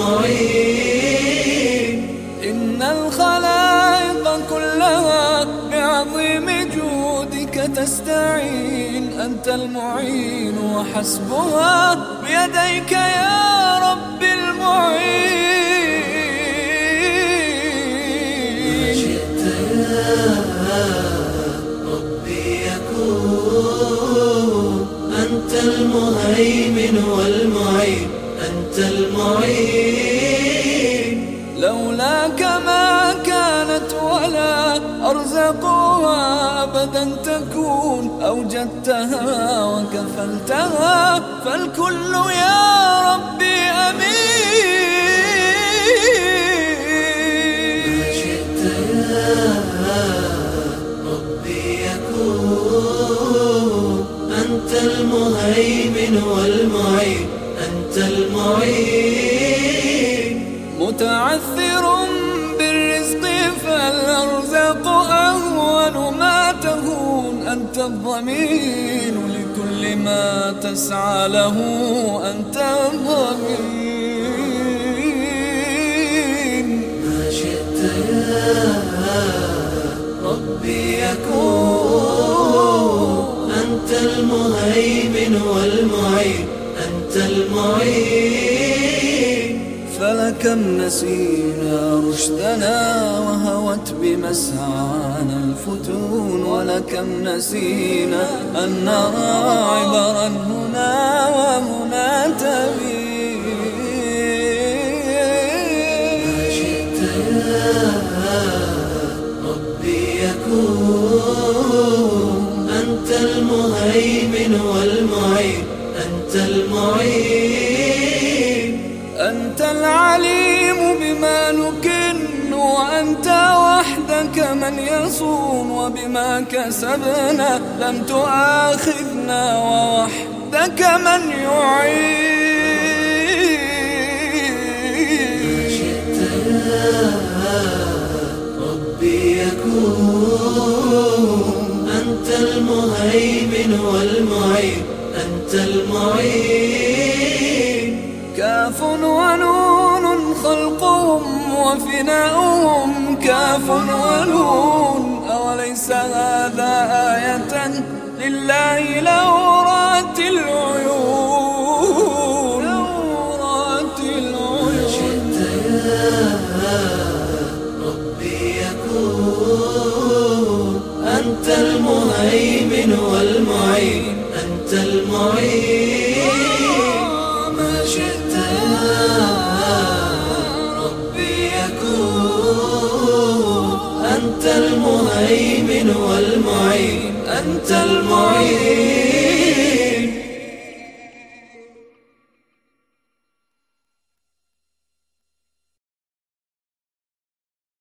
المعين إن الخلائق كلها بعظيم جودك تستعين. أنت المعين وحسبها بيديك يا رب المعين. شئت يا ربي يكون أنت المهيمن والمعين. أنت المعين. لولاك ما كانت ولا أرزقها أبدا تكون أوجدتها وكفلتها. فالكل يا ربي أمين. شئت يا ربي يكون أنت المهيمن والمعين أنت المعين. متعثر بالرزق فالأرزاق أهون ما تهون. أنت الضمين لكل ما تسعى له. أنت الضمين ما شئت يا ربي يكون. أنت المهيمن والمعين. أنت المعين. فلكم نسينا رشدنا وهوت بمسعانا الفتون ولكم نسينا أن نرى عبرا هنا وهنا ما تبين شئت يا ربي يكون العليم بما نكن وأنت وحدك من يصون وبما كسبنا لم تؤاخذنا ووحدك من يعين. شئت يا ربي يكون أنت المهيمن والمعين أنت المعين. وفناؤهم كاف ونون أوليس هذا آية لله لو رأت العيون؟ رأت العيون. ربي يكون أنت المهيمن والمعين أنت المعين. أنت المهيمن والمعين أنت المعين.